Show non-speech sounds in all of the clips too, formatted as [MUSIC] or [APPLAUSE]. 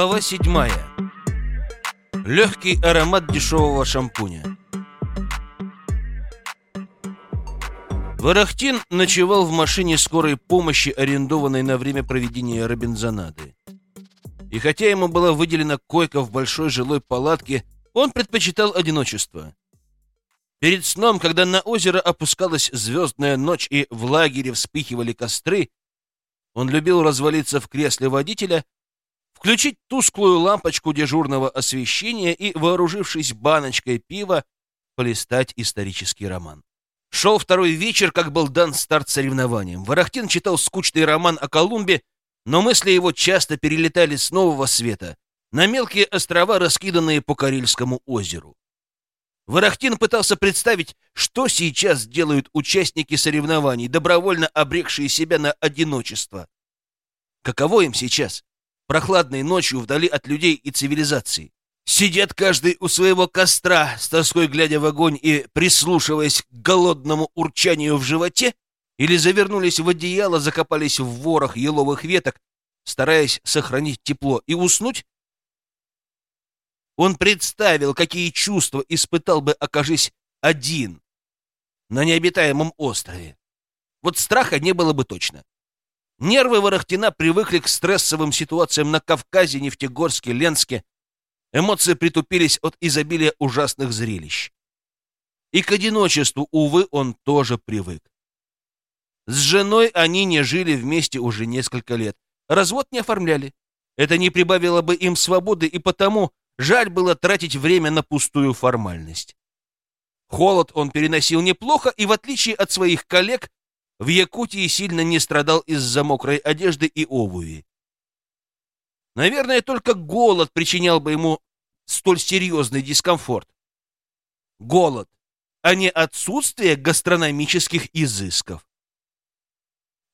Глава седьмая. Легкий аромат дешевого шампуня. Варахтин ночевал в машине скорой помощи, арендованной на время проведения Робинзонады. И хотя ему была выделена койка в большой жилой палатке, он предпочитал одиночество. Перед сном, когда на озеро опускалась звездная ночь и в лагере вспыхивали костры, он любил развалиться в кресле водителя, включить тусклую лампочку дежурного освещения и, вооружившись баночкой пива, полистать исторический роман. Шел второй вечер, как был дан старт соревнованиям. Ворохтин читал скучный роман о Колумбе, но мысли его часто перелетали с нового света на мелкие острова, раскиданные по Карельскому озеру. Ворохтин пытался представить, что сейчас делают участники соревнований, добровольно обрекшие себя на одиночество. Каково им сейчас, прохладной ночью вдали от людей и цивилизации? Сидят каждый у своего костра, с тоской глядя в огонь и прислушиваясь к голодному урчанию в животе, или завернулись в одеяло, закопались в ворох еловых веток, стараясь сохранить тепло и уснуть? Он представил, какие чувства испытал бы, окажись один на необитаемом острове. Вот страха не было бы точно. Нервы Ворохтина привыкли к стрессовым ситуациям на Кавказе, Нефтегорске, Ленске, Эмоции притупились от изобилия ужасных зрелищ. И к одиночеству, увы, он тоже привык. С женой они не жили вместе уже несколько лет. Развод не оформляли. Это не прибавило бы им свободы, и потому жаль было тратить время на пустую формальность. Холод он переносил неплохо, и в отличие от своих коллег, в Якутии сильно не страдал из-за мокрой одежды и обуви. Наверное, только голод причинял бы ему столь серьезный дискомфорт. Голод, а не отсутствие гастрономических изысков.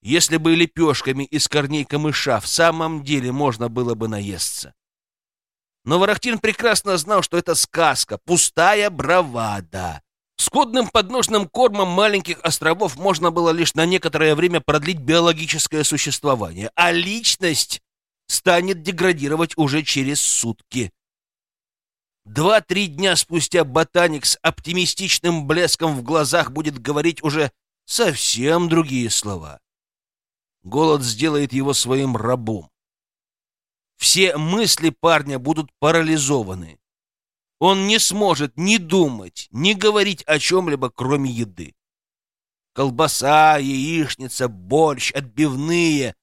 Если бы лепешками из корней камыша в самом деле можно было бы наесться. Но Ворохтин прекрасно знал, что это сказка, пустая бравада. Скудным подножным кормом маленьких островов можно было лишь на некоторое время продлить биологическое существование, а личность станет деградировать уже через сутки. Два-три дня спустя ботаник с оптимистичным блеском в глазах будет говорить уже совсем другие слова. Голод сделает его своим рабом. Все мысли парня будут парализованы. Он не сможет ни думать, ни говорить о чем-либо, кроме еды. Колбаса, яичница, борщ, отбивные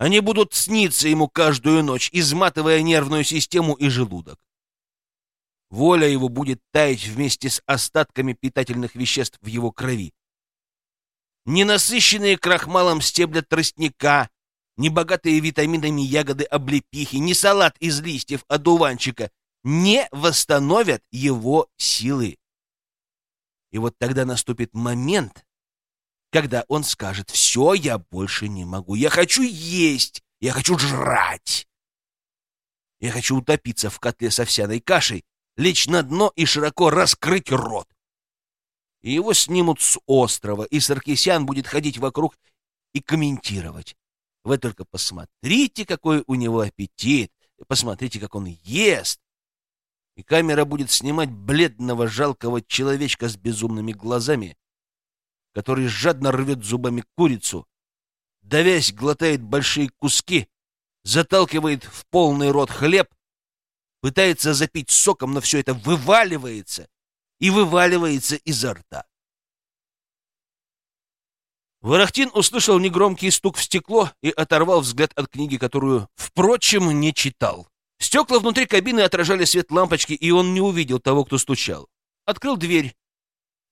они будут сниться ему каждую ночь, изматывая нервную систему и желудок. Воля его будет таять вместе с остатками питательных веществ в его крови. Ненасыщенные крахмалом стебля тростника, небогатые витаминами ягоды облепихи, не салат из листьев одуванчика не восстановят его силы. И вот тогда наступит момент, когда он скажет «Все, я больше не могу, я хочу есть, я хочу жрать». Я хочу утопиться в котле с овсяной кашей, лечь на дно и широко раскрыть рот. И его снимут с острова, и Саркисян будет ходить вокруг и комментировать. Вы только посмотрите, какой у него аппетит, посмотрите, как он ест. И камера будет снимать бледного жалкого человечка с безумными глазами, который жадно рвет зубами курицу, давясь, глотает большие куски, заталкивает в полный рот хлеб, пытается запить соком, но все это вываливается и вываливается изо рта. Ворохтин услышал негромкий стук в стекло и оторвал взгляд от книги, которую, впрочем, не читал. Стекла внутри кабины отражали свет лампочки, и он не увидел того, кто стучал. Открыл дверь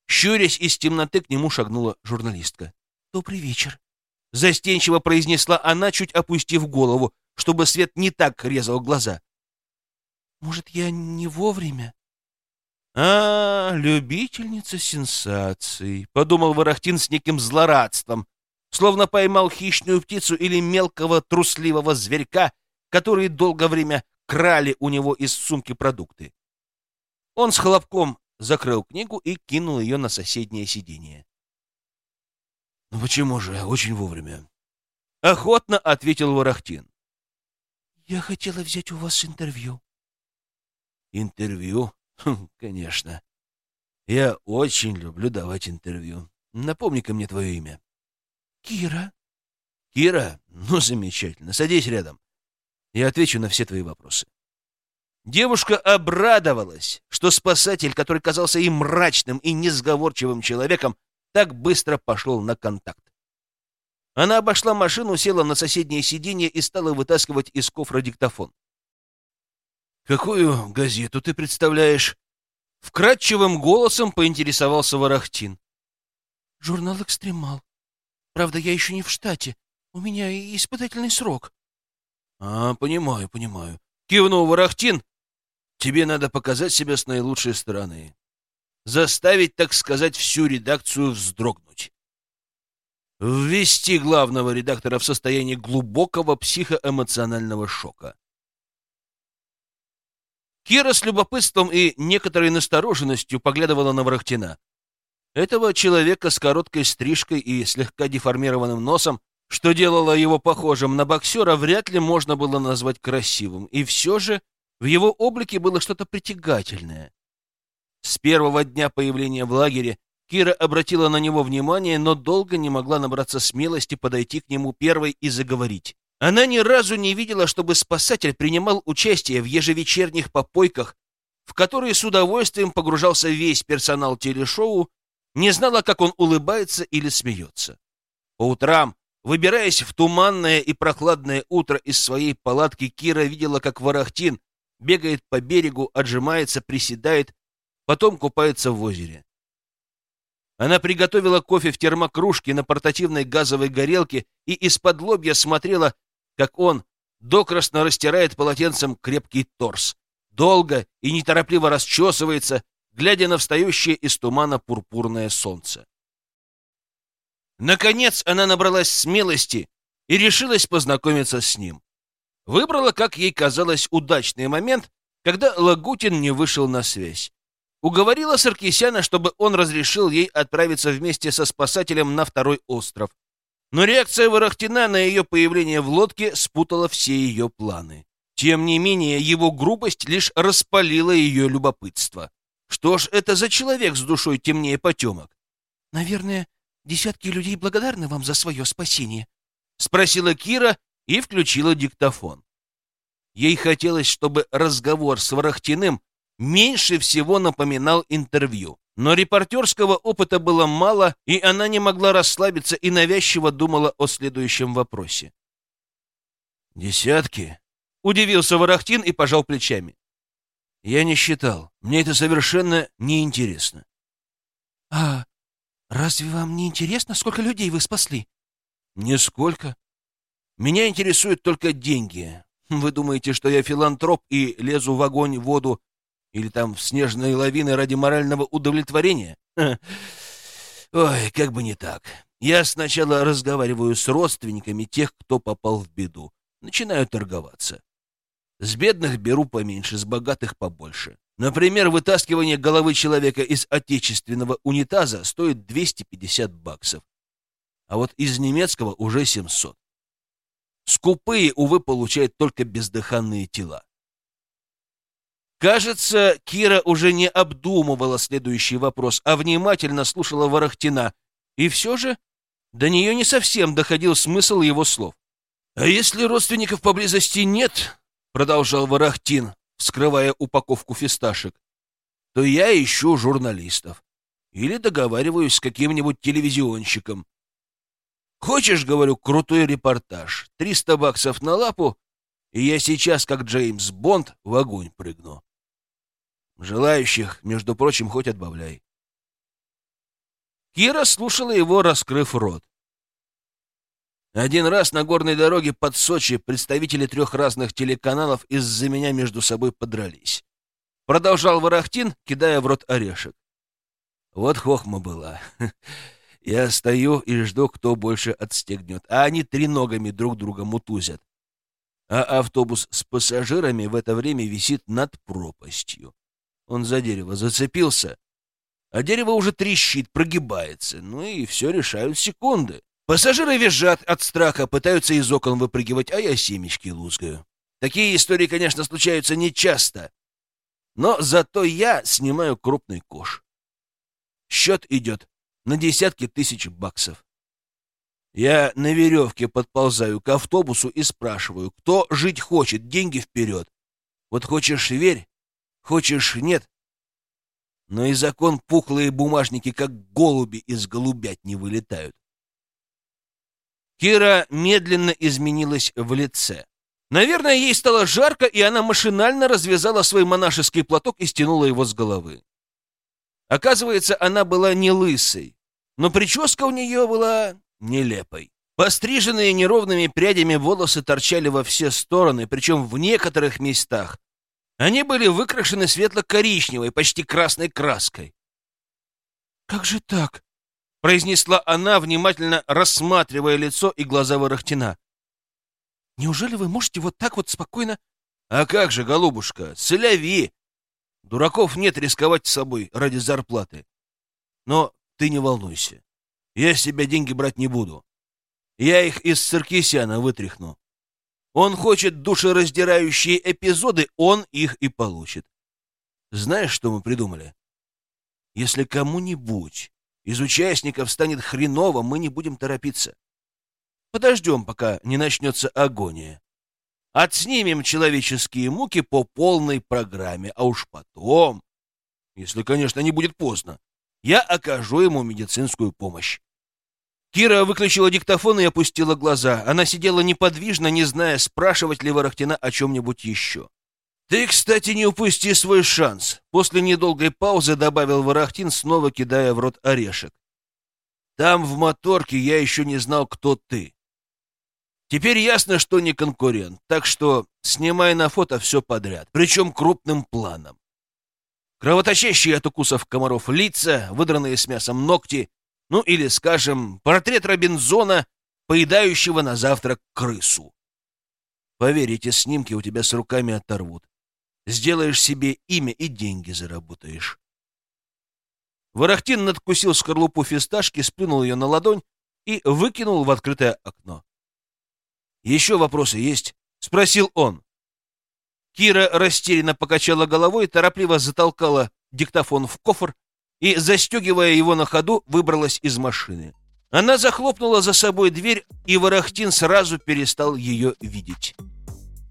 Щурясь из темноты, к нему шагнула журналистка. «Добрый вечер», — застенчиво произнесла она, чуть опустив голову, чтобы свет не так резал глаза. «Может, я не вовремя?» «А, любительница сенсаций», — подумал Ворохтин с неким злорадством, словно поймал хищную птицу или мелкого трусливого зверька, которые долгое время крали у него из сумки продукты. Он с хлопком закрыл книгу и кинул ее на соседнее сиденье. «Ну почему же? Очень вовремя». Охотно ответил Ворохтин. Я хотела взять у вас интервью. Интервью? [LAUGHS] Хм, конечно. Я очень люблю давать интервью. Напомни-ка мне твое имя. Кира. Кира? Ну, замечательно. Садись рядом. Я отвечу на все твои вопросы. Девушка обрадовалась, что спасатель, который казался и мрачным, и несговорчивым человеком, так быстро пошел на контакт. Она обошла машину, села на соседнее сиденье и стала вытаскивать из кофра диктофон. «Какую газету ты представляешь?» Вкрадчивым голосом поинтересовался Ворохтин. «Журнал «Экстремал». Правда, я еще не в штате. У меня испытательный срок». «А, понимаю, понимаю». Кивнул Ворохтин. «Тебе надо показать себя с наилучшей стороны. Заставить, так сказать, всю редакцию вздрогнуть. Ввести главного редактора в состояние глубокого психоэмоционального шока. Кира с любопытством и некоторой настороженностью поглядывала на Ворохтина. Этого человека с короткой стрижкой и слегка деформированным носом, что делало его похожим на боксера, вряд ли можно было назвать красивым. И все же в его облике было что-то притягательное. С первого дня появления в лагере Кира обратила на него внимание, но долго не могла набраться смелости подойти к нему первой и заговорить. Она ни разу не видела, чтобы спасатель принимал участие в ежевечерних попойках, в которые с удовольствием погружался весь персонал телешоу, не знала, как он улыбается или смеется. По утрам, выбираясь в туманное и прохладное утро из своей палатки, Кира видела, как Ворохтин бегает по берегу, отжимается, приседает, потом купается в озере. Она приготовила кофе в термокружке на портативной газовой горелке и из-под лобья смотрела, как он докрасно растирает полотенцем крепкий торс, долго и неторопливо расчесывается, глядя на встающее из тумана пурпурное солнце. Наконец она набралась смелости и решилась познакомиться с ним. Выбрала, как ей казалось, удачный момент, когда Лагутин не вышел на связь. Уговорила Саркисяна, чтобы он разрешил ей отправиться вместе со спасателем на второй остров, но реакция Ворохтина на ее появление в лодке спутала все ее планы. Тем не менее, его грубость лишь распалила ее любопытство. Что ж это за человек с душой темнее потемок? — Наверное, десятки людей благодарны вам за свое спасение, — спросила Кира и включила диктофон. Ей хотелось, чтобы разговор с Ворохтиным меньше всего напоминал интервью. Но репортерского опыта было мало, и она не могла расслабиться и навязчиво думала о следующем вопросе. «Десятки?» — удивился Ворохтин и пожал плечами. «Я не считал. Мне это совершенно неинтересно». «А разве вам не интересно, сколько людей вы спасли?» «Нисколько. Меня интересуют только деньги. Вы думаете, что я филантроп и лезу в огонь, воду или там в снежные лавины ради морального удовлетворения? Ой, как бы не так. Я сначала разговариваю с родственниками тех, кто попал в беду. Начинаю торговаться. С бедных беру поменьше, с богатых побольше. Например, вытаскивание головы человека из отечественного унитаза стоит 250 баксов. А вот из немецкого уже 700. Скупые, увы, получают только бездыханные тела. Кажется, Кира уже не обдумывала следующий вопрос, а внимательно слушала Ворохтина. И все же до нее не совсем доходил смысл его слов. «А если родственников поблизости нет, — продолжал Ворохтин, вскрывая упаковку фисташек, — то я ищу журналистов или договариваюсь с каким-нибудь телевизионщиком. Хочешь, говорю, крутой репортаж, 300 баксов на лапу, и я сейчас, как Джеймс Бонд, в огонь прыгну. Желающих, между прочим, хоть отбавляй. Кира слушала его, раскрыв рот. Один раз на горной дороге под Сочи представители трех разных телеканалов из-за меня между собой подрались. Продолжал Ворохтин, кидая в рот орешек. Вот хохма была. [LAUGHS] Я стою и жду, кто больше отстегнет, а они треногами друг друга мутузят. А автобус с пассажирами в это время висит над пропастью. Он за дерево зацепился, а дерево уже трещит, прогибается. Ну и все решают секунды. Пассажиры визжат от страха, пытаются из окон выпрыгивать, а я семечки лузгаю. Такие истории, конечно, случаются нечасто, но зато я снимаю крупный кош. Счет идет на десятки тысяч баксов. Я на веревке подползаю к автобусу и спрашиваю, кто жить хочет, деньги вперед. Вот хочешь — верь, хочешь — нет. Но и закон пухлые бумажники, как голуби из голубят, не вылетают. Кира медленно изменилась в лице. Наверное, ей стало жарко, и она машинально развязала свой монашеский платок и стянула его с головы. Оказывается, она была не лысой, но прическа у нее была нелепой. Постриженные неровными прядями волосы торчали во все стороны, причем в некоторых местах они были выкрашены светло-коричневой, почти красной краской. «Как же так?» — произнесла она, внимательно рассматривая лицо и глаза Ворохтина. «Неужели вы можете вот так вот спокойно...» «А как же, голубушка, соляви! Дураков нет рисковать собой ради зарплаты. Но ты не волнуйся. Я с тебя деньги брать не буду. Я их из Саркисяна вытряхну. Он хочет душераздирающие эпизоды, он их и получит. Знаешь, что мы придумали? Если кому-нибудь из участников станет хреново, мы не будем торопиться. Подождем, пока не начнется агония. Отснимем человеческие муки по полной программе, а уж потом, если, конечно, не будет поздно, я окажу ему медицинскую помощь. Кира выключила диктофон и опустила глаза. Она сидела неподвижно, не зная, спрашивать ли Ворохтина о чем-нибудь еще. «Ты, кстати, не упусти свой шанс», — после недолгой паузы добавил Ворохтин, снова кидая в рот орешек. «Там, в моторке, я еще не знал, кто ты. Теперь ясно, что не конкурент, так что снимай на фото все подряд, причем крупным планом. Кровоточащие от укусов комаров лица, выдранные с мясом ногти, ну или, скажем, портрет Робинзона, поедающего на завтрак крысу. Поверь, эти снимки у тебя с руками оторвут. Сделаешь себе имя и деньги заработаешь. Ворохтин надкусил скорлупу фисташки, сплюнул ее на ладонь и выкинул в открытое окно. «Еще вопросы есть?» — спросил он. Кира растерянно покачала головой, торопливо затолкала диктофон в кофр и, застегивая его на ходу, выбралась из машины. Она захлопнула за собой дверь, и Ворохтин сразу перестал ее видеть.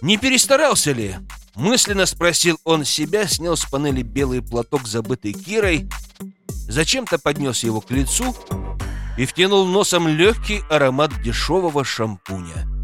«Не перестарался ли?» — мысленно спросил он себя, снял с панели белый платок, забытый Кирой, зачем-то поднес его к лицу и втянул носом легкий аромат дешевого шампуня.